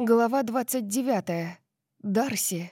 Глава 29. Дарси.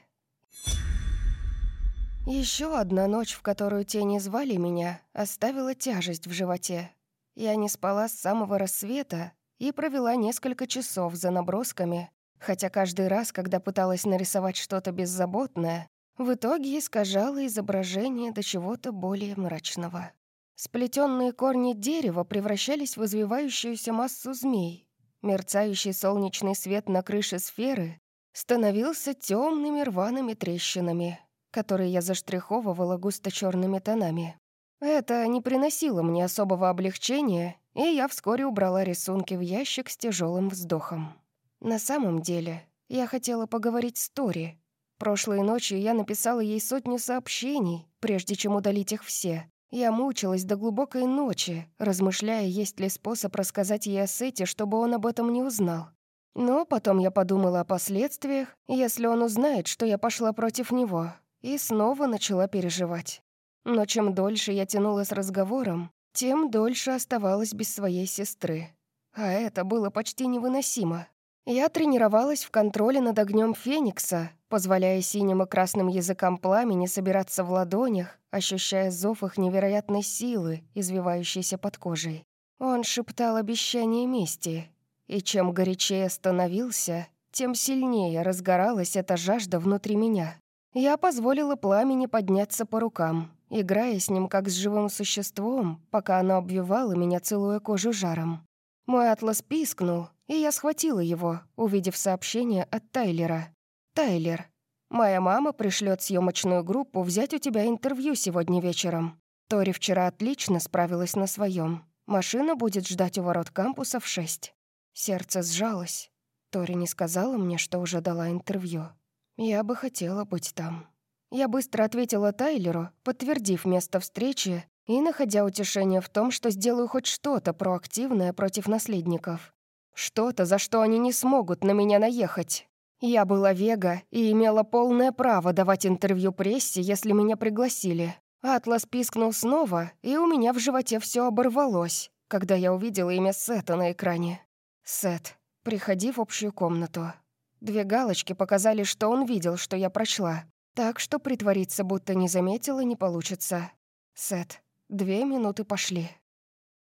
Еще одна ночь, в которую тени звали меня, оставила тяжесть в животе. Я не спала с самого рассвета и провела несколько часов за набросками, хотя каждый раз, когда пыталась нарисовать что-то беззаботное, в итоге искажала изображение до чего-то более мрачного. Сплетенные корни дерева превращались в извивающуюся массу змей, Мерцающий солнечный свет на крыше сферы становился темными рваными трещинами, которые я заштриховывала густо черными тонами. Это не приносило мне особого облегчения, и я вскоре убрала рисунки в ящик с тяжелым вздохом. На самом деле, я хотела поговорить с Тори. Прошлой ночью я написала ей сотню сообщений, прежде чем удалить их все, я мучилась до глубокой ночи, размышляя, есть ли способ рассказать ей о Сете, чтобы он об этом не узнал. Но потом я подумала о последствиях, если он узнает, что я пошла против него, и снова начала переживать. Но чем дольше я тянула с разговором, тем дольше оставалась без своей сестры. А это было почти невыносимо. Я тренировалась в контроле над огнем Феникса, позволяя синим и красным языкам пламени собираться в ладонях, ощущая зов их невероятной силы, извивающейся под кожей. Он шептал обещание мести, и чем горячее становился, тем сильнее разгоралась эта жажда внутри меня. Я позволила пламени подняться по рукам, играя с ним как с живым существом, пока оно обвивало меня, целуя кожу жаром. Мой атлас пискнул, и я схватила его, увидев сообщение от Тайлера. «Тайлер, моя мама пришлет съемочную группу взять у тебя интервью сегодня вечером. Тори вчера отлично справилась на своем. Машина будет ждать у ворот кампуса в шесть». Сердце сжалось. Тори не сказала мне, что уже дала интервью. Я бы хотела быть там. Я быстро ответила Тайлеру, подтвердив место встречи и находя утешение в том, что сделаю хоть что-то проактивное против наследников. Что-то, за что они не смогут на меня наехать. Я была Вега и имела полное право давать интервью прессе, если меня пригласили. Атлас пискнул снова, и у меня в животе все оборвалось, когда я увидела имя Сета на экране. «Сет, приходи в общую комнату». Две галочки показали, что он видел, что я прочла. Так что притвориться, будто не заметила, не получится. Сет, две минуты пошли.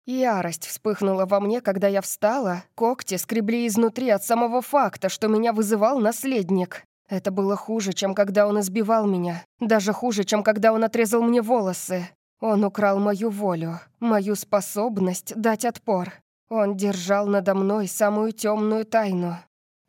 Ярость вспыхнула во мне, когда я встала. Когти скребли изнутри от самого факта, что меня вызывал наследник. Это было хуже, чем когда он избивал меня. Даже хуже, чем когда он отрезал мне волосы. Он украл мою волю, мою способность дать отпор. Он держал надо мной самую темную тайну.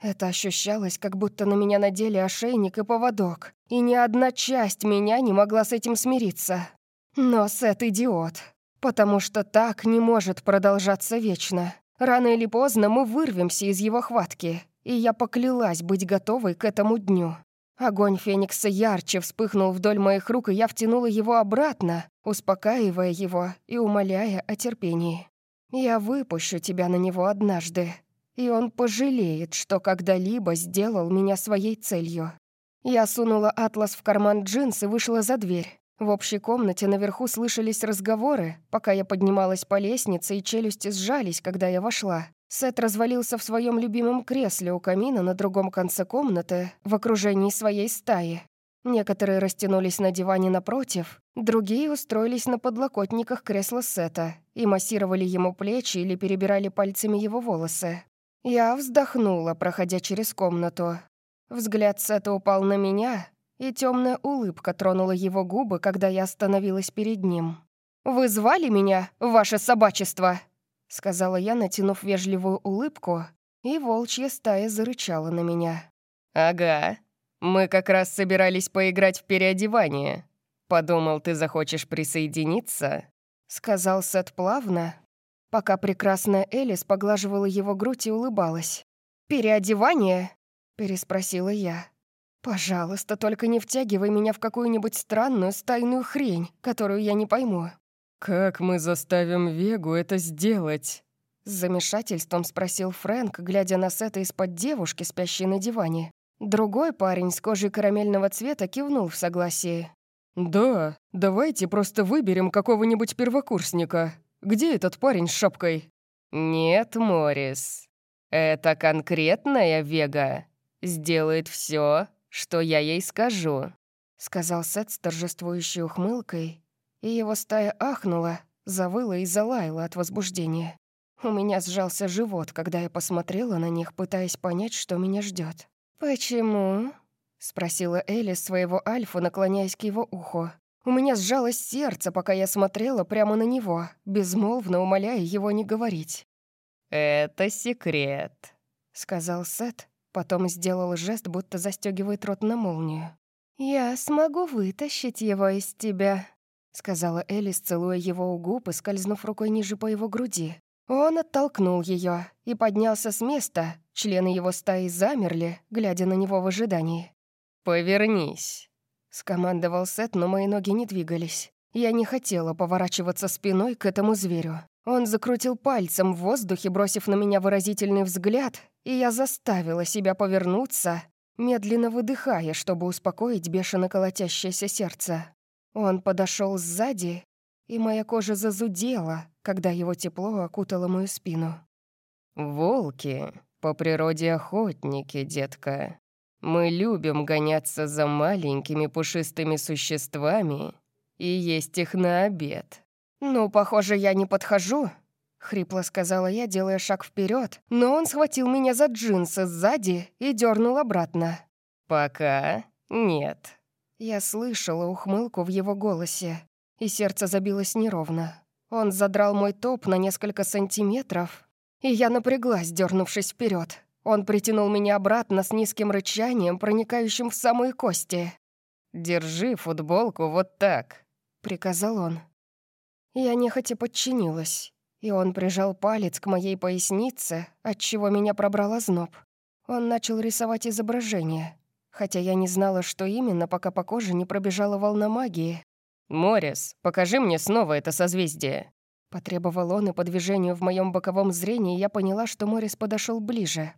Это ощущалось, как будто на меня надели ошейник и поводок, и ни одна часть меня не могла с этим смириться. Но Сет идиот. Потому что так не может продолжаться вечно. Рано или поздно мы вырвемся из его хватки, и я поклялась быть готовой к этому дню. Огонь Феникса ярче вспыхнул вдоль моих рук, и я втянула его обратно, успокаивая его и умоляя о терпении. «Я выпущу тебя на него однажды, и он пожалеет, что когда-либо сделал меня своей целью». Я сунула атлас в карман джинс и вышла за дверь. В общей комнате наверху слышались разговоры, пока я поднималась по лестнице, и челюсти сжались, когда я вошла. Сет развалился в своем любимом кресле у камина на другом конце комнаты, в окружении своей стаи. Некоторые растянулись на диване напротив, другие устроились на подлокотниках кресла Сета и массировали ему плечи или перебирали пальцами его волосы. Я вздохнула, проходя через комнату. Взгляд Сета упал на меня, и темная улыбка тронула его губы, когда я остановилась перед ним. «Вы звали меня, ваше собачество?» — сказала я, натянув вежливую улыбку, и волчья стая зарычала на меня. «Ага, мы как раз собирались поиграть в переодевание. Подумал, ты захочешь присоединиться?» — сказал Сет плавно, пока прекрасная Элис поглаживала его грудь и улыбалась. «Переодевание?» — переспросила я. «Пожалуйста, только не втягивай меня в какую-нибудь странную стайную хрень, которую я не пойму». «Как мы заставим Вегу это сделать?» С замешательством спросил Фрэнк, глядя на Сета из-под девушки, спящей на диване. Другой парень с кожей карамельного цвета кивнул в согласии. «Да, давайте просто выберем какого-нибудь первокурсника. Где этот парень с шапкой?» «Нет, Моррис. Это конкретная Вега сделает все, что я ей скажу», — сказал Сет с торжествующей ухмылкой, и его стая ахнула, завыла и залаяла от возбуждения. У меня сжался живот, когда я посмотрела на них, пытаясь понять, что меня ждет. «Почему?» — спросила Элли своего Альфа, наклоняясь к его уху. У меня сжалось сердце, пока я смотрела прямо на него, безмолвно умоляя его не говорить. «Это секрет», — сказал Сет, потом сделал жест, будто застегивает рот на молнию. «Я смогу вытащить его из тебя», — сказала Элис, целуя его у губ и скользнув рукой ниже по его груди. Он оттолкнул ее и поднялся с места. Члены его стаи замерли, глядя на него в ожидании. «Повернись», — скомандовал Сет, но мои ноги не двигались. Я не хотела поворачиваться спиной к этому зверю. Он закрутил пальцем в воздухе, бросив на меня выразительный взгляд, и я заставила себя повернуться, медленно выдыхая, чтобы успокоить бешено колотящееся сердце. Он подошел сзади, и моя кожа зазудела, когда его тепло окутало мою спину. «Волки по природе охотники, детка. Мы любим гоняться за маленькими пушистыми существами и есть их на обед. «Ну, похоже, я не подхожу», — хрипло сказала я, делая шаг вперед, но он схватил меня за джинсы сзади и дернул обратно. «Пока нет». Я слышала ухмылку в его голосе, и сердце забилось неровно. Он задрал мой топ на несколько сантиметров, и я напряглась, дернувшись вперед. Он притянул меня обратно с низким рычанием, проникающим в самые кости. «Держи футболку вот так», — приказал он. Я нехотя подчинилась, и он прижал палец к моей пояснице, отчего меня пробрал зноб. Он начал рисовать изображение, хотя я не знала, что именно, пока по коже не пробежала волна магии. «Морис, покажи мне снова это созвездие», Потребовал он, и по движению в моем боковом зрении я поняла, что Морис подошел ближе.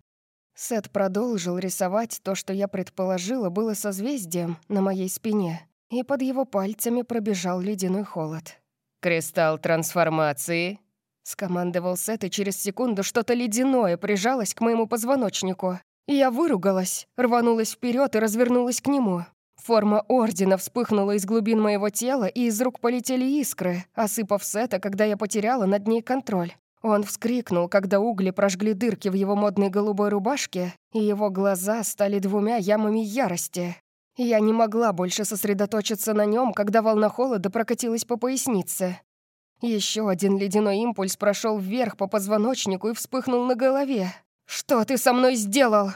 Сет продолжил рисовать то, что я предположила, было созвездием на моей спине, и под его пальцами пробежал ледяной холод. «Кристалл трансформации», — скомандовал Сет, и через секунду что-то ледяное прижалось к моему позвоночнику. Я выругалась, рванулась вперед и развернулась к нему. Форма ордена вспыхнула из глубин моего тела, и из рук полетели искры, осыпав Сета, когда я потеряла над ней контроль. Он вскрикнул, когда угли прожгли дырки в его модной голубой рубашке, и его глаза стали двумя ямами ярости. Я не могла больше сосредоточиться на нем, когда волна холода прокатилась по пояснице. Еще один ледяной импульс прошел вверх по позвоночнику и вспыхнул на голове. «Что ты со мной сделал?»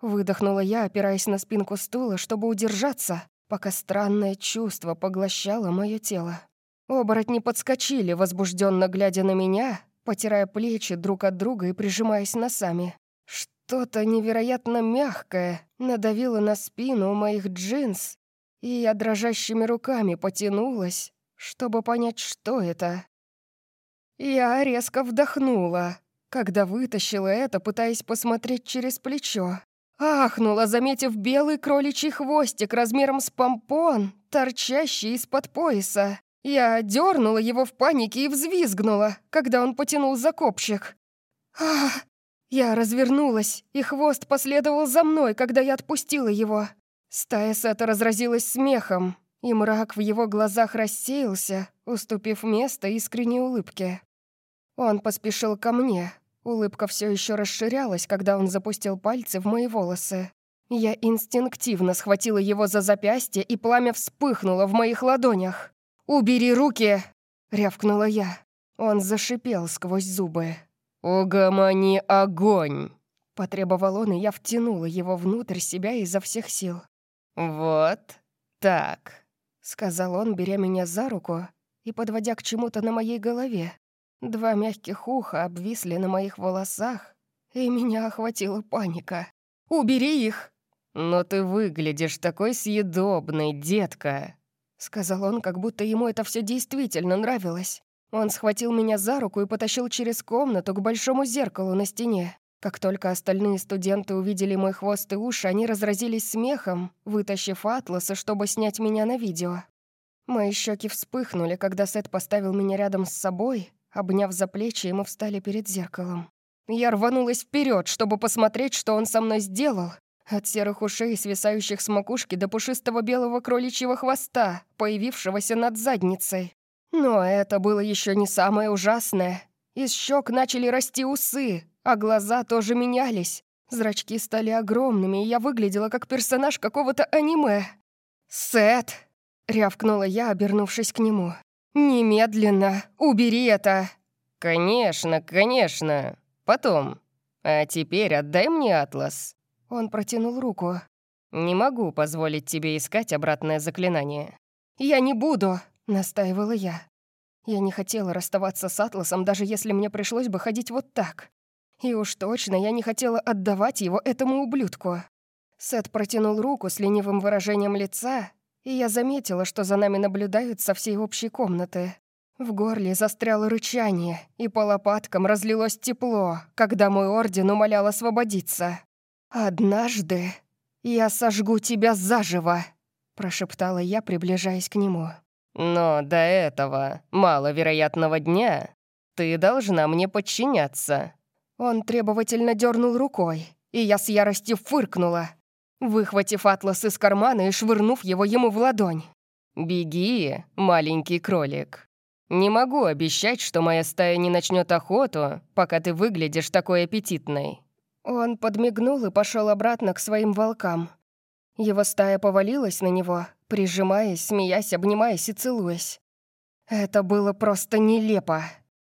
Выдохнула я, опираясь на спинку стула, чтобы удержаться, пока странное чувство поглощало мое тело. Оборотни подскочили, возбужденно глядя на меня, потирая плечи друг от друга и прижимаясь носами. Что-то невероятно мягкое надавило на спину моих джинс, и я дрожащими руками потянулась, чтобы понять, что это. Я резко вдохнула, когда вытащила это, пытаясь посмотреть через плечо. Ахнула, заметив белый кроличий хвостик размером с помпон, торчащий из-под пояса. Я дернула его в панике и взвизгнула, когда он потянул за копчик. Ах! Я развернулась, и хвост последовал за мной, когда я отпустила его. Стая Сета разразилась смехом, и мрак в его глазах рассеялся, уступив место искренней улыбке. Он поспешил ко мне. Улыбка все еще расширялась, когда он запустил пальцы в мои волосы. Я инстинктивно схватила его за запястье, и пламя вспыхнуло в моих ладонях. «Убери руки!» — рявкнула я. Он зашипел сквозь зубы. «Угомони огонь!» — потребовал он, и я втянула его внутрь себя изо всех сил. «Вот так», — сказал он, беря меня за руку и подводя к чему-то на моей голове. Два мягких уха обвисли на моих волосах, и меня охватила паника. «Убери их!» «Но ты выглядишь такой съедобной, детка!» Сказал он, как будто ему это все действительно нравилось. Он схватил меня за руку и потащил через комнату к большому зеркалу на стене. Как только остальные студенты увидели мой хвост и уши, они разразились смехом, вытащив атласы, чтобы снять меня на видео. Мои щеки вспыхнули, когда Сет поставил меня рядом с собой, обняв за плечи, мы встали перед зеркалом. Я рванулась вперед, чтобы посмотреть, что он со мной сделал. От серых ушей, свисающих с макушки, до пушистого белого кроличьего хвоста, появившегося над задницей. Но это было еще не самое ужасное. Из щек начали расти усы, а глаза тоже менялись. Зрачки стали огромными, и я выглядела как персонаж какого-то аниме. «Сет!» — рявкнула я, обернувшись к нему. «Немедленно! Убери это!» «Конечно, конечно! Потом. А теперь отдай мне атлас!» Он протянул руку. «Не могу позволить тебе искать обратное заклинание». «Я не буду!» — настаивала я. Я не хотела расставаться с Атласом, даже если мне пришлось бы ходить вот так. И уж точно я не хотела отдавать его этому ублюдку. Сет протянул руку с ленивым выражением лица, и я заметила, что за нами наблюдают со всей общей комнаты. В горле застряло рычание, и по лопаткам разлилось тепло, когда мой орден умолял освободиться. «Однажды я сожгу тебя заживо», — прошептала я, приближаясь к нему. «Но до этого маловероятного дня ты должна мне подчиняться», он требовательно дернул рукой, и я с яростью фыркнула, выхватив атлас из кармана и швырнув его ему в ладонь. «Беги, маленький кролик. Не могу обещать, что моя стая не начнет охоту, пока ты выглядишь такой аппетитной». Он подмигнул и пошел обратно к своим волкам. Его стая повалилась на него, прижимаясь, смеясь, обнимаясь и целуясь. Это было просто нелепо.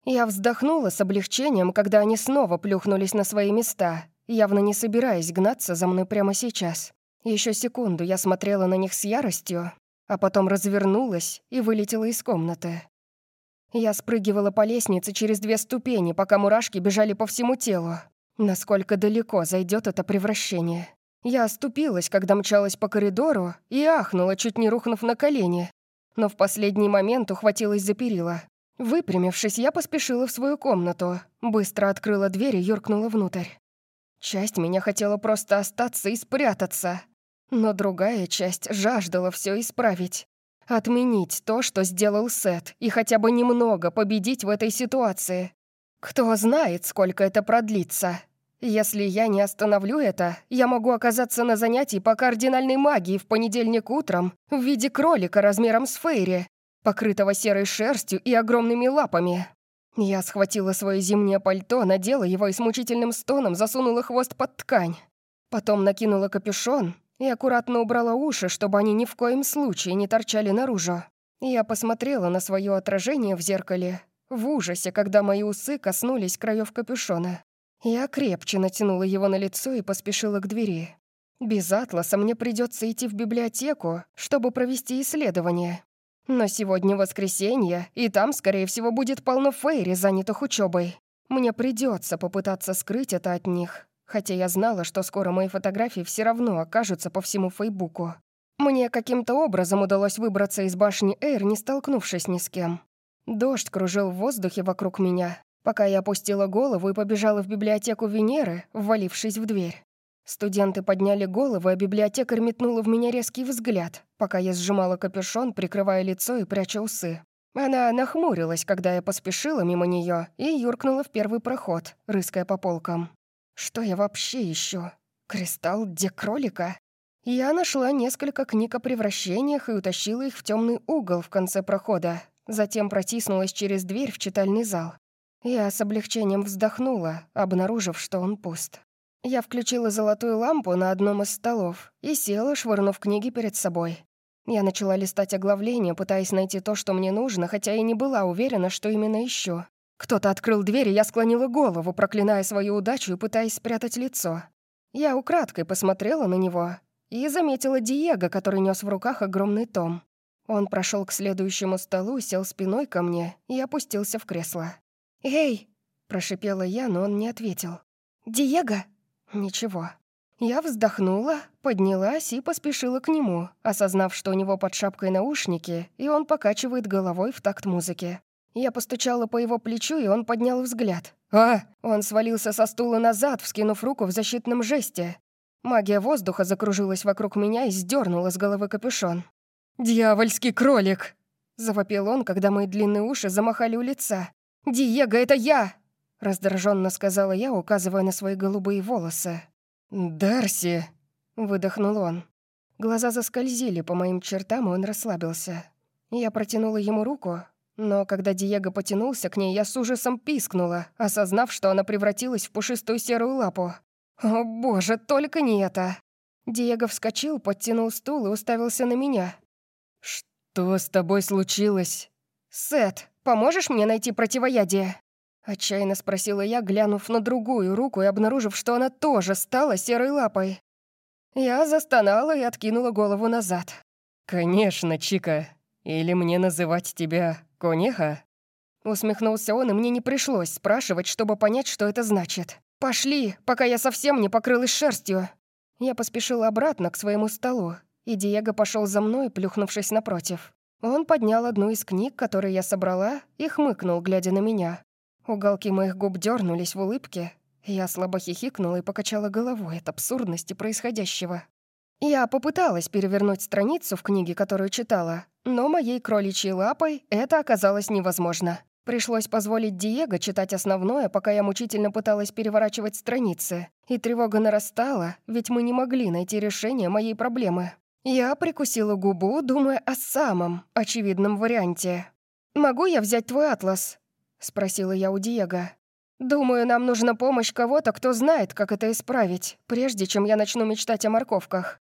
Я вздохнула с облегчением, когда они снова плюхнулись на свои места, явно не собираясь гнаться за мной прямо сейчас. Еще секунду я смотрела на них с яростью, а потом развернулась и вылетела из комнаты. Я спрыгивала по лестнице через две ступени, пока мурашки бежали по всему телу. Насколько далеко зайдет это превращение? Я оступилась, когда мчалась по коридору, и ахнула, чуть не рухнув на колени. Но в последний момент ухватилась за перила. Выпрямившись, я поспешила в свою комнату, быстро открыла дверь и юркнула внутрь. Часть меня хотела просто остаться и спрятаться, но другая часть жаждала все исправить. Отменить то, что сделал Сет, и хотя бы немного победить в этой ситуации. Кто знает, сколько это продлится. Если я не остановлю это, я могу оказаться на занятии по кардинальной магии в понедельник утром в виде кролика размером с Фейри, покрытого серой шерстью и огромными лапами. Я схватила свое зимнее пальто, надела его и с мучительным стоном засунула хвост под ткань. Потом накинула капюшон и аккуратно убрала уши, чтобы они ни в коем случае не торчали наружу. Я посмотрела на свое отражение в зеркале, в ужасе, когда мои усы коснулись краев капюшона. Я крепче натянула его на лицо и поспешила к двери. Без атласа мне придется идти в библиотеку, чтобы провести исследование. Но сегодня воскресенье, и там, скорее всего, будет полно фейри, занятых учебой. Мне придется попытаться скрыть это от них, хотя я знала, что скоро мои фотографии все равно окажутся по всему Фейбуку. Мне каким-то образом удалось выбраться из башни Эйр, не столкнувшись ни с кем. Дождь кружил в воздухе вокруг меня, пока я опустила голову и побежала в библиотеку Венеры, ввалившись в дверь. Студенты подняли головы, а библиотекарь метнула в меня резкий взгляд, пока я сжимала капюшон, прикрывая лицо и пряча усы. Она нахмурилась, когда я поспешила мимо нее и юркнула в первый проход, рыская по полкам. Что я вообще ищу? Кристалл кролика? Я нашла несколько книг о превращениях и утащила их в темный угол в конце прохода. Затем протиснулась через дверь в читальный зал. Я с облегчением вздохнула, обнаружив, что он пуст. Я включила золотую лампу на одном из столов и села, швырнув книги перед собой. Я начала листать оглавление, пытаясь найти то, что мне нужно, хотя и не была уверена, что именно ищу. Кто-то открыл дверь, и я склонила голову, проклиная свою удачу и пытаясь спрятать лицо. Я украдкой посмотрела на него и заметила Диего, который нес в руках огромный том. Он прошел к следующему столу, сел спиной ко мне и опустился в кресло. «Эй!» — прошипела я, но он не ответил. «Диего!» Ничего. Я вздохнула, поднялась и поспешила к нему, осознав, что у него под шапкой наушники, и он покачивает головой в такт музыки. Я постучала по его плечу, и он поднял взгляд. «А!» Он свалился со стула назад, вскинув руку в защитном жесте. Магия воздуха закружилась вокруг меня и сдернула с головы капюшон. «Дьявольский кролик!» Завопил он, когда мои длинные уши замахали у лица. «Диего, это я!» Раздраженно сказала я, указывая на свои голубые волосы. «Дарси!» — выдохнул он. Глаза заскользили по моим чертам, и он расслабился. Я протянула ему руку, но когда Диего потянулся к ней, я с ужасом пискнула, осознав, что она превратилась в пушистую серую лапу. «О боже, только не это!» Диего вскочил, подтянул стул и уставился на меня. «Что с тобой случилось?» «Сет, поможешь мне найти противоядие?» Отчаянно спросила я, глянув на другую руку и обнаружив, что она тоже стала серой лапой. Я застонала и откинула голову назад. «Конечно, Чика. Или мне называть тебя Конеха?» Усмехнулся он, и мне не пришлось спрашивать, чтобы понять, что это значит. «Пошли, пока я совсем не покрылась шерстью!» Я поспешила обратно к своему столу, и Диего пошел за мной, плюхнувшись напротив. Он поднял одну из книг, которые я собрала, и хмыкнул, глядя на меня. Уголки моих губ дернулись в улыбке. Я слабо хихикнула и покачала головой от абсурдности происходящего. Я попыталась перевернуть страницу в книге, которую читала, но моей кроличьей лапой это оказалось невозможно. Пришлось позволить Диего читать основное, пока я мучительно пыталась переворачивать страницы. И тревога нарастала, ведь мы не могли найти решение моей проблемы. Я прикусила губу, думая о самом очевидном варианте. «Могу я взять твой атлас?» — спросила я у Диего. «Думаю, нам нужна помощь кого-то, кто знает, как это исправить, прежде чем я начну мечтать о морковках.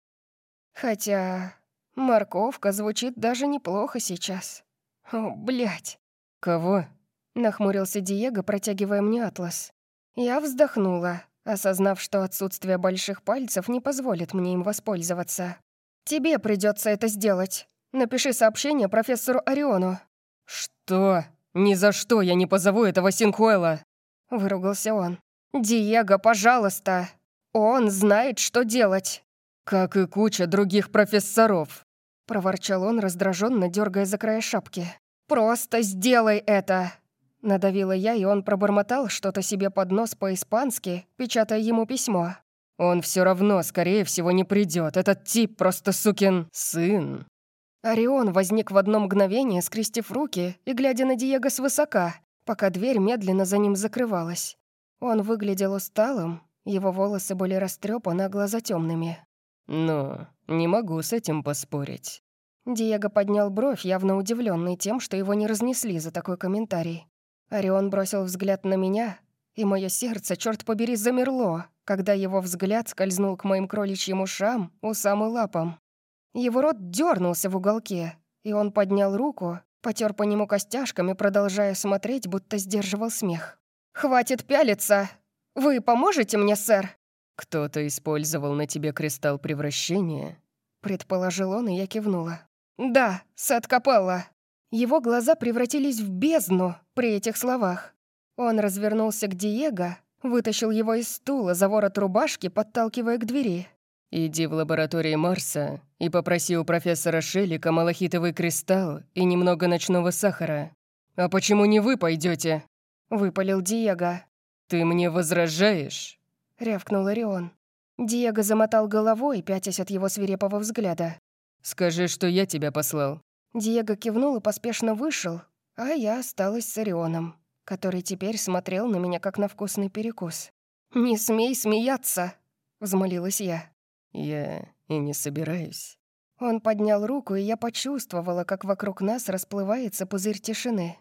Хотя морковка звучит даже неплохо сейчас. О, блядь. «Кого?» — нахмурился Диего, протягивая мне атлас. Я вздохнула, осознав, что отсутствие больших пальцев не позволит мне им воспользоваться. «Тебе придется это сделать. Напиши сообщение профессору Ориону». «Что? Ни за что я не позову этого Синкуэла!» — выругался он. «Диего, пожалуйста! Он знает, что делать!» «Как и куча других профессоров!» — проворчал он, раздраженно дергая за края шапки. «Просто сделай это!» Надавила я, и он пробормотал что-то себе под нос по-испански, печатая ему письмо. Он все равно, скорее всего, не придет. Этот тип просто сукин сын. Орион возник в одно мгновение, скрестив руки и глядя на Диего свысока, пока дверь медленно за ним закрывалась. Он выглядел усталым, его волосы были растрепаны, а глаза темными. «Ну, не могу с этим поспорить». Диего поднял бровь, явно удивленный тем, что его не разнесли за такой комментарий. Орион бросил взгляд на меня, и мое сердце, черт побери, замерло, когда его взгляд скользнул к моим кроличьим ушам, усам и лапам. Его рот дернулся в уголке, и он поднял руку, потер по нему костяшками, продолжая смотреть, будто сдерживал смех. «Хватит пялиться! Вы поможете мне, сэр?» «Кто-то использовал на тебе кристалл превращения?» Предположил он, и я кивнула. «Да, Сет Капелла». Его глаза превратились в бездну при этих словах. Он развернулся к Диего, Вытащил его из стула за ворот рубашки, подталкивая к двери. «Иди в лаборатории Марса и попроси у профессора Шелика малахитовый кристалл и немного ночного сахара. А почему не вы пойдете? выпалил Диего. «Ты мне возражаешь?» — рявкнул Орион. Диего замотал головой, пятясь от его свирепого взгляда. «Скажи, что я тебя послал». Диего кивнул и поспешно вышел, а я осталась с Орионом который теперь смотрел на меня как на вкусный перекус. «Не смей смеяться!» — взмолилась я. «Я и не собираюсь». Он поднял руку, и я почувствовала, как вокруг нас расплывается пузырь тишины.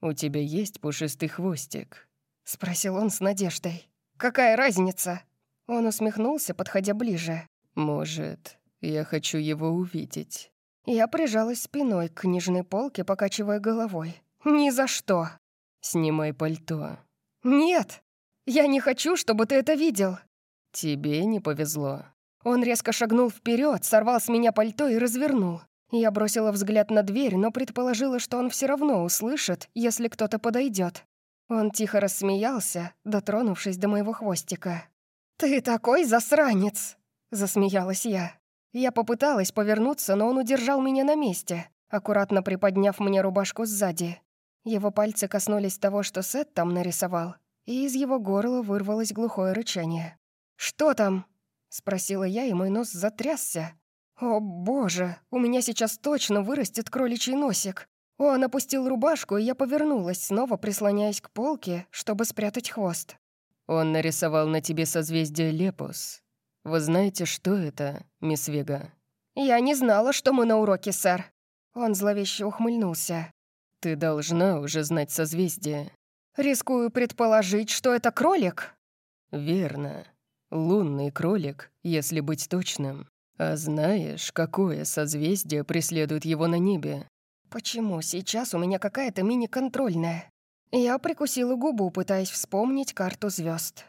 «У тебя есть пушистый хвостик?» — спросил он с надеждой. «Какая разница?» Он усмехнулся, подходя ближе. «Может, я хочу его увидеть». Я прижалась спиной к книжной полке, покачивая головой. «Ни за что!» «Снимай пальто». «Нет! Я не хочу, чтобы ты это видел!» «Тебе не повезло». Он резко шагнул вперед, сорвал с меня пальто и развернул. Я бросила взгляд на дверь, но предположила, что он все равно услышит, если кто-то подойдет. Он тихо рассмеялся, дотронувшись до моего хвостика. «Ты такой засранец!» — засмеялась я. Я попыталась повернуться, но он удержал меня на месте, аккуратно приподняв мне рубашку сзади. Его пальцы коснулись того, что Сет там нарисовал, и из его горла вырвалось глухое рычание. «Что там?» — спросила я, и мой нос затрясся. «О, боже, у меня сейчас точно вырастет кроличий носик. Он опустил рубашку, и я повернулась, снова прислоняясь к полке, чтобы спрятать хвост. Он нарисовал на тебе созвездие Лепус. Вы знаете, что это, мисс Вега? Я не знала, что мы на уроке, сэр. Он зловеще ухмыльнулся. Ты должна уже знать созвездие. Рискую предположить, что это кролик. Верно. Лунный кролик, если быть точным. А знаешь, какое созвездие преследует его на небе? Почему сейчас у меня какая-то мини-контрольная? Я прикусила губу, пытаясь вспомнить карту звезд.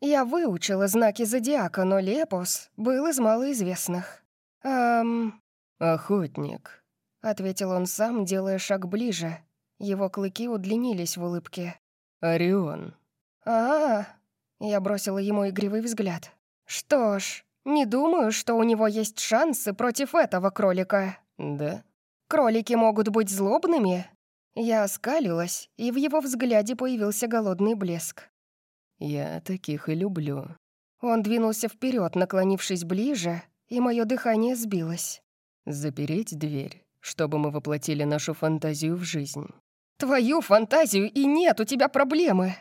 Я выучила знаки зодиака, но Лепос был из малоизвестных. «Эм...» «Охотник», — ответил он сам, делая шаг ближе. Его клыки удлинились в улыбке. «Орион». «А-а-а!» Я бросила ему игривый взгляд. «Что ж, не думаю, что у него есть шансы против этого кролика». «Да?» «Кролики могут быть злобными?» Я оскалилась, и в его взгляде появился голодный блеск. «Я таких и люблю». Он двинулся вперед, наклонившись ближе, и мое дыхание сбилось. «Запереть дверь, чтобы мы воплотили нашу фантазию в жизнь». «Твою фантазию и нет, у тебя проблемы!»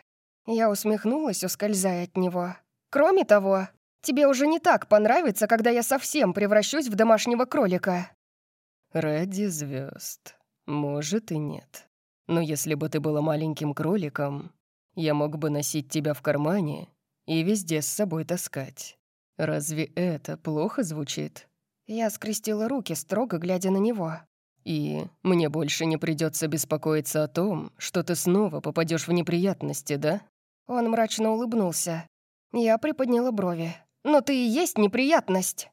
Я усмехнулась, ускользая от него. «Кроме того, тебе уже не так понравится, когда я совсем превращусь в домашнего кролика». «Ради звезд. Может и нет. Но если бы ты была маленьким кроликом, я мог бы носить тебя в кармане и везде с собой таскать. Разве это плохо звучит?» Я скрестила руки, строго глядя на него. «И мне больше не придется беспокоиться о том, что ты снова попадешь в неприятности, да?» Он мрачно улыбнулся. Я приподняла брови. «Но ты и есть неприятность!»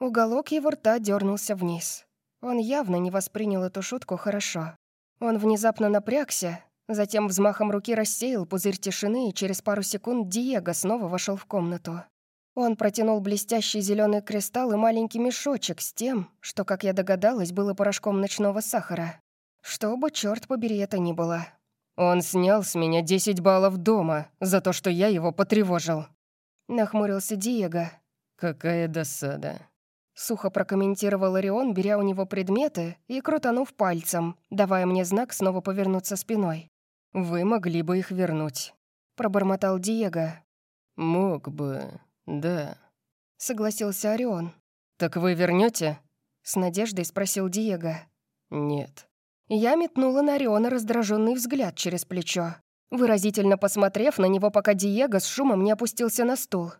Уголок его рта дернулся вниз. Он явно не воспринял эту шутку хорошо. Он внезапно напрягся, затем взмахом руки рассеял пузырь тишины, и через пару секунд Диего снова вошел в комнату. Он протянул блестящий зеленый кристалл и маленький мешочек с тем, что, как я догадалась, было порошком ночного сахара. Что бы, черт побери, это ни было. «Он снял с меня 10 баллов дома за то, что я его потревожил», — нахмурился Диего. «Какая досада», Сухо прокомментировал Орион, беря у него предметы и крутанув пальцем, давая мне знак снова повернуться спиной. «Вы могли бы их вернуть», — пробормотал Диего. «Мог бы, да», — согласился Орион. «Так вы вернете? с надеждой спросил Диего. «Нет». Я метнула на Ориона раздраженный взгляд через плечо, выразительно посмотрев на него, пока Диего с шумом не опустился на стул.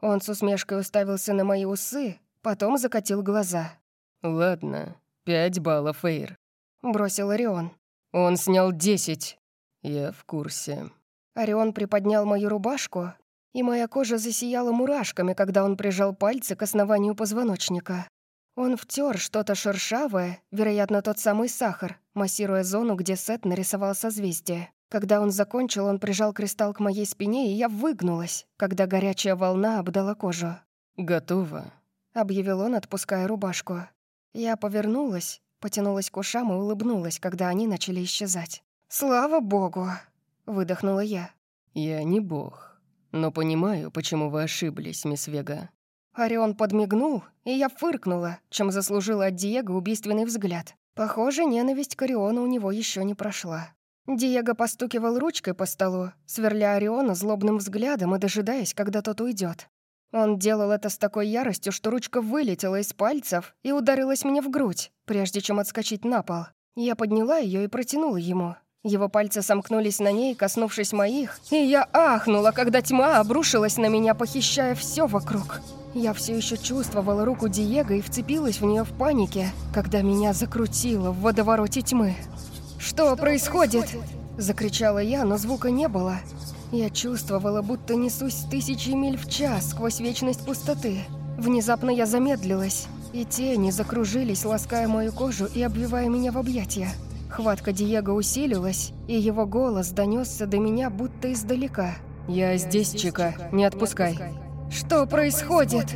Он с усмешкой уставился на мои усы, Потом закатил глаза. «Ладно, пять баллов, Эйр», — бросил Орион. «Он снял десять». «Я в курсе». Орион приподнял мою рубашку, и моя кожа засияла мурашками, когда он прижал пальцы к основанию позвоночника. Он втер что-то шершавое, вероятно, тот самый сахар, массируя зону, где Сет нарисовал созвездие. Когда он закончил, он прижал кристалл к моей спине, и я выгнулась, когда горячая волна обдала кожу. «Готово», — объявил он, отпуская рубашку. Я повернулась, потянулась к ушам и улыбнулась, когда они начали исчезать. «Слава богу!» — выдохнула я. «Я не бог, но понимаю, почему вы ошиблись, мисс Вега». Орион подмигнул, и я фыркнула, чем заслужила от Диего убийственный взгляд. Похоже, ненависть к Ориону у него еще не прошла. Диего постукивал ручкой по столу, сверля Ориона злобным взглядом и дожидаясь, когда тот уйдет. Он делал это с такой яростью, что ручка вылетела из пальцев и ударилась мне в грудь, прежде чем отскочить на пол. Я подняла ее и протянула ему. Его пальцы сомкнулись на ней, коснувшись моих, и я ахнула, когда тьма обрушилась на меня, похищая все вокруг. Я все еще чувствовала руку Диего и вцепилась в нее в панике, когда меня закрутило в водовороте тьмы. «Что, Что происходит?» происходит? — закричала я, но звука не было. Я чувствовала, будто несусь тысячи миль в час сквозь вечность пустоты. Внезапно я замедлилась, и тени закружились, лаская мою кожу и обвивая меня в объятия. Хватка Диего усилилась, и его голос донесся до меня будто издалека. «Я здесь, Чика, не отпускай». «Что происходит?»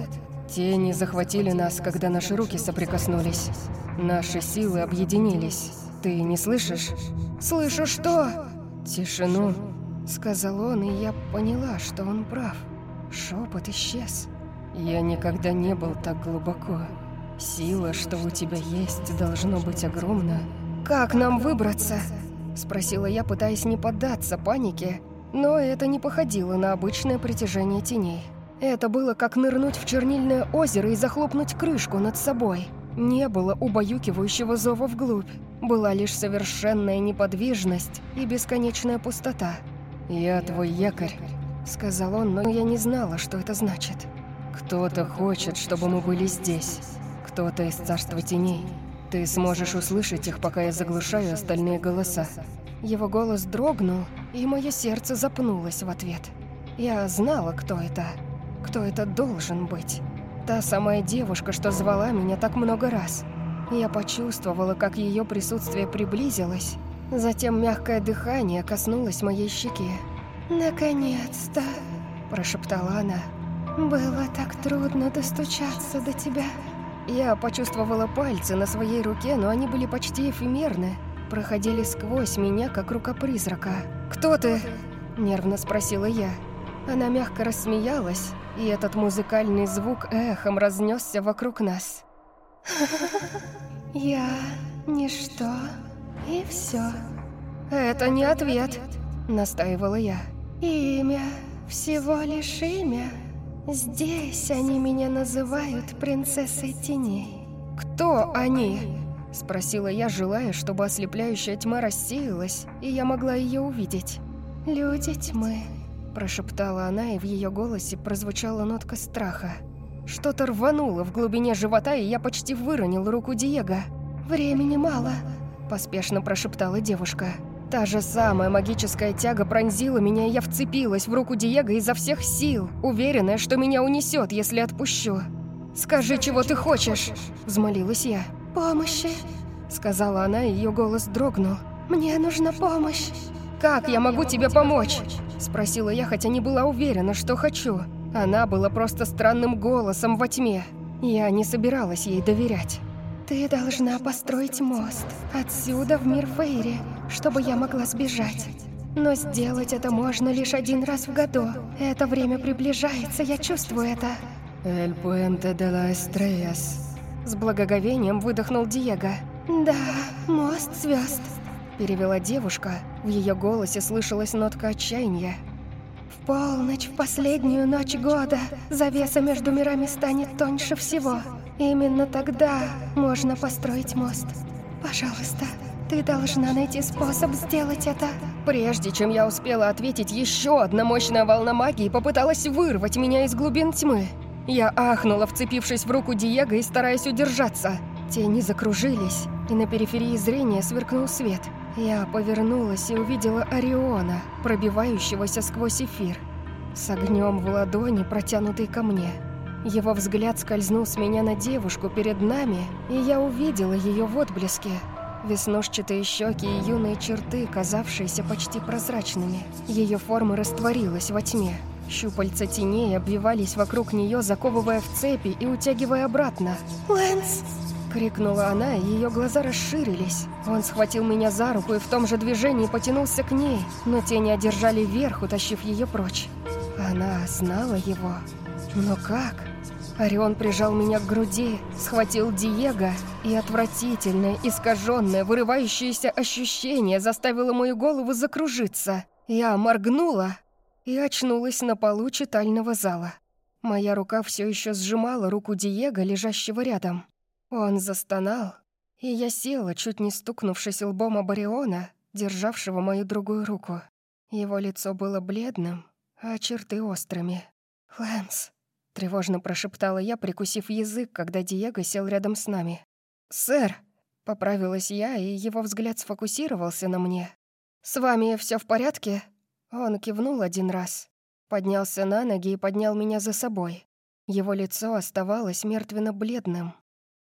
Тени захватили нас, когда наши руки соприкоснулись. Наши силы объединились. Ты не слышишь? «Слышу что?» «Тишину». Сказал он, и я поняла, что он прав. Шепот исчез. Я никогда не был так глубоко. Сила, что у тебя есть, должно быть огромна. «Как нам выбраться?» — спросила я, пытаясь не поддаться панике, но это не походило на обычное притяжение теней. Это было как нырнуть в чернильное озеро и захлопнуть крышку над собой. Не было убаюкивающего зова вглубь. Была лишь совершенная неподвижность и бесконечная пустота. «Я твой якорь», — сказал он, но я не знала, что это значит. «Кто-то хочет, чтобы мы были здесь. Кто-то из царства теней. Ты сможешь услышать их, пока я заглушаю остальные голоса». Его голос дрогнул, и мое сердце запнулось в ответ. Я знала, кто это кто это должен быть. Та самая девушка, что звала меня так много раз. Я почувствовала, как ее присутствие приблизилось. Затем мягкое дыхание коснулось моей щеки. «Наконец-то!» – прошептала она. «Было так трудно достучаться до тебя». Я почувствовала пальцы на своей руке, но они были почти эфемерны. Проходили сквозь меня, как рука призрака. «Кто ты?» – нервно спросила я. Она мягко рассмеялась, и этот музыкальный звук эхом разнесся вокруг нас. «Я ничто, и все». «Это не ответ», — настаивала я. «Имя, всего лишь имя. Здесь они меня называют принцессой теней». «Кто они?» — спросила я, желая, чтобы ослепляющая тьма рассеялась, и я могла ее увидеть. «Люди тьмы», прошептала она, и в ее голосе прозвучала нотка страха. Что-то рвануло в глубине живота, и я почти выронил руку Диего. «Времени мало», – поспешно прошептала девушка. Та же самая магическая тяга пронзила меня, и я вцепилась в руку Диего изо всех сил, уверенная, что меня унесет, если отпущу. «Скажи, чего ты хочешь?» – взмолилась я. «Помощи», – сказала она, и ее голос дрогнул. «Мне нужна помощь». «Как я могу тебе помочь?» Спросила я, хотя не была уверена, что хочу. Она была просто странным голосом во тьме. Я не собиралась ей доверять. «Ты должна построить мост отсюда в мир Фейри, чтобы я могла сбежать. Но сделать это можно лишь один раз в году. Это время приближается, я чувствую это». «Эль Пуэнте де ла Эстрелlas», — с благоговением выдохнул Диего. «Да, мост звезд. Перевела девушка. В ее голосе слышалась нотка отчаяния. «В полночь, в последнюю ночь года, завеса между мирами станет тоньше всего. Именно тогда можно построить мост. Пожалуйста, ты должна найти способ сделать это». Прежде чем я успела ответить, еще одна мощная волна магии попыталась вырвать меня из глубин тьмы. Я ахнула, вцепившись в руку Диего и стараясь удержаться. Тени закружились, и на периферии зрения сверкнул свет – я повернулась и увидела Ориона, пробивающегося сквозь эфир, с огнем в ладони, протянутой ко мне. Его взгляд скользнул с меня на девушку перед нами, и я увидела ее в отблеске. Веснушчатые щеки и юные черты, казавшиеся почти прозрачными. Ее форма растворилась во тьме. Щупальца теней обвивались вокруг нее, заковывая в цепи и утягивая обратно. «Лэнс!» Крикнула она, и ее глаза расширились. Он схватил меня за руку и в том же движении потянулся к ней, но тени одержали верх, утащив ее прочь. Она знала его. Но как? Орион прижал меня к груди, схватил Диего, и отвратительное, искаженное, вырывающееся ощущение заставило мою голову закружиться. Я моргнула и очнулась на полу читального зала. Моя рука все еще сжимала руку Диего, лежащего рядом. Он застонал, и я села, чуть не стукнувшись лбом об державшего мою другую руку. Его лицо было бледным, а черты острыми. «Лэнс», — тревожно прошептала я, прикусив язык, когда Диего сел рядом с нами. «Сэр», — поправилась я, и его взгляд сфокусировался на мне. «С вами все в порядке?» Он кивнул один раз, поднялся на ноги и поднял меня за собой. Его лицо оставалось мертвенно-бледным,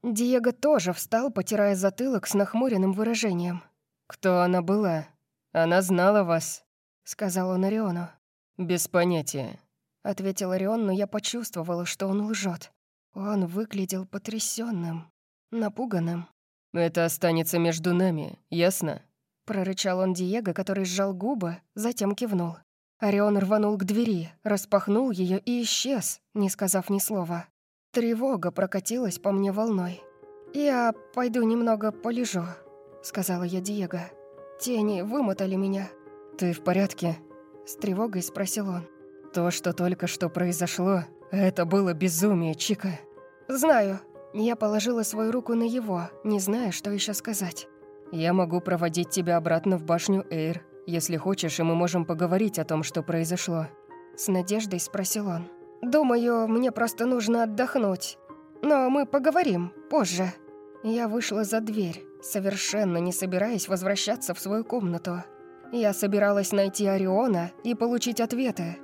Диего тоже встал, потирая затылок с нахмуренным выражением. «Кто она была? Она знала вас», — сказал он Ориону. «Без понятия», — ответил Орион, но я почувствовала, что он лжет. Он выглядел потрясенным, напуганным. «Это останется между нами, ясно?» Прорычал он Диего, который сжал губы, затем кивнул. Орион рванул к двери, распахнул ее и исчез, не сказав ни слова. Тревога прокатилась по мне волной. «Я пойду немного полежу», —— сказала я Диего. «Тени вымотали меня». «Ты в порядке?» — с тревогой спросил он. «То, что только что произошло, это было безумие, Чика». «Знаю». Я положила свою руку на его, не зная, что еще сказать. «Я могу проводить тебя обратно в башню Эйр, если хочешь, и мы можем поговорить о том, что произошло». С надеждой спросил он. «Думаю, мне просто нужно отдохнуть. Но мы поговорим позже». Я вышла за дверь, совершенно не собираясь возвращаться в свою комнату. Я собиралась найти Ориона и получить ответы.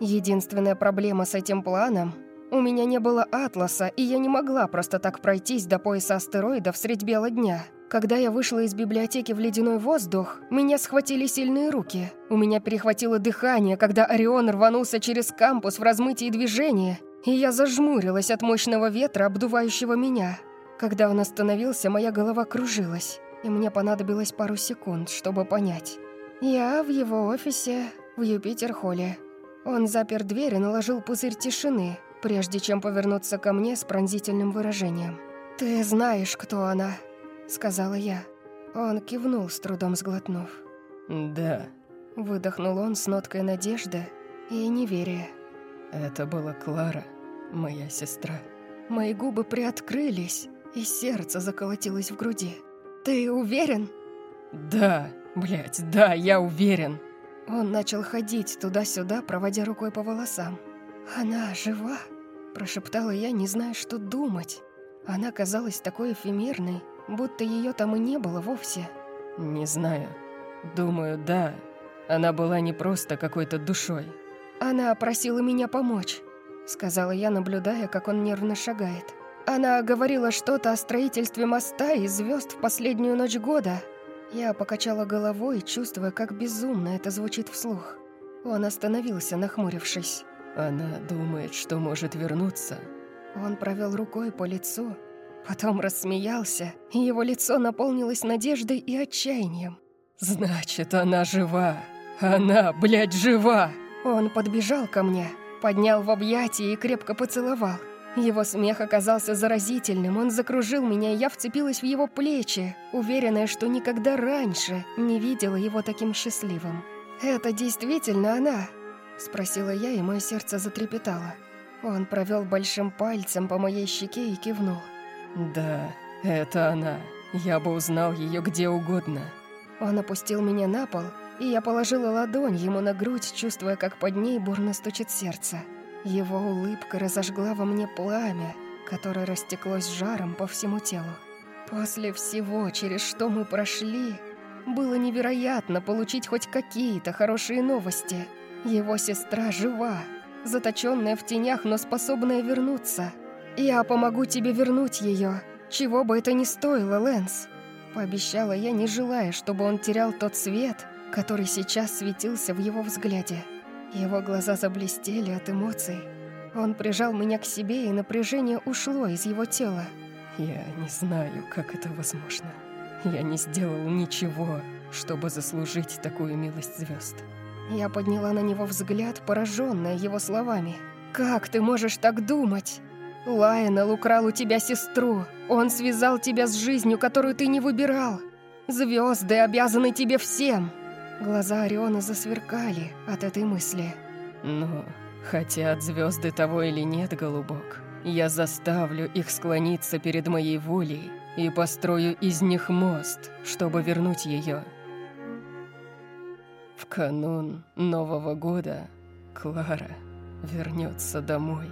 Единственная проблема с этим планом — у меня не было атласа, и я не могла просто так пройтись до пояса астероидов средь бела дня. Когда я вышла из библиотеки в ледяной воздух, меня схватили сильные руки. У меня перехватило дыхание, когда Орион рванулся через кампус в размытии движения, и я зажмурилась от мощного ветра, обдувающего меня. Когда он остановился, моя голова кружилась, и мне понадобилось пару секунд, чтобы понять. Я в его офисе в Юпитер-холле. Он запер дверь и наложил пузырь тишины, прежде чем повернуться ко мне с пронзительным выражением. «Ты знаешь, кто она», — сказала я. Он кивнул, с трудом сглотнув. «Да», — выдохнул он с ноткой надежды и неверия. «Это была Клара, моя сестра». Мои губы приоткрылись, и сердце заколотилось в груди. «Ты уверен?» «Да, блядь, да, я уверен!» Он начал ходить туда-сюда, проводя рукой по волосам. «Она жива?» – прошептала я, не зная, что думать. Она казалась такой эфемерной, будто ее там и не было вовсе. «Не знаю. Думаю, да. Она была не просто какой-то душой». «Она просила меня помочь», — сказала я, наблюдая, как он нервно шагает. Она говорила что-то о строительстве моста и звезд в последнюю ночь года. Я покачала головой, чувствуя, как безумно это звучит вслух. Он остановился, нахмурившись. Она думает, что может вернуться. Он провел рукой по лицу, потом рассмеялся, и его лицо наполнилось надеждой и отчаянием. «Значит, она жива! Она, блядь, жива!» Он подбежал ко мне, поднял в объятия и крепко поцеловал. Его смех оказался заразительным, он закружил меня, и я вцепилась в его плечи, уверенная, что никогда раньше не видела его таким счастливым. «Это действительно она?» — спросила я, и мое сердце затрепетало. Он провел большим пальцем по моей щеке и кивнул. «Да, это она. Я бы узнал ее где угодно». Он опустил меня на пол, и я положила ладонь ему на грудь, чувствуя, как под ней бурно стучит сердце. Его улыбка разожгла во мне пламя, которое растеклось жаром по всему телу. После всего, через что мы прошли, было невероятно получить хоть какие-то хорошие новости. Его сестра жива, заточенная в тенях, но способная вернуться. Я помогу тебе вернуть ее, чего бы это ни стоило, Лэнс. Пообещала я, не желая, чтобы он терял тот свет, который сейчас светился в его взгляде. Его глаза заблестели от эмоций. Он прижал меня к себе, и напряжение ушло из его тела. «Я не знаю, как это возможно. Я не сделал ничего, чтобы заслужить такую милость звезд. Я подняла на него взгляд, пораженная его словами. «Как ты можешь так думать? Лайонел украл у тебя сестру. Он связал тебя с жизнью, которую ты не выбирал. Звезды обязаны тебе всем!» Глаза Ориона засверкали от этой мысли. «Ну, хотят звезды того или нет, голубок, я заставлю их склониться перед моей волей и построю из них мост, чтобы вернуть ее. В канун Нового года Клара вернется домой.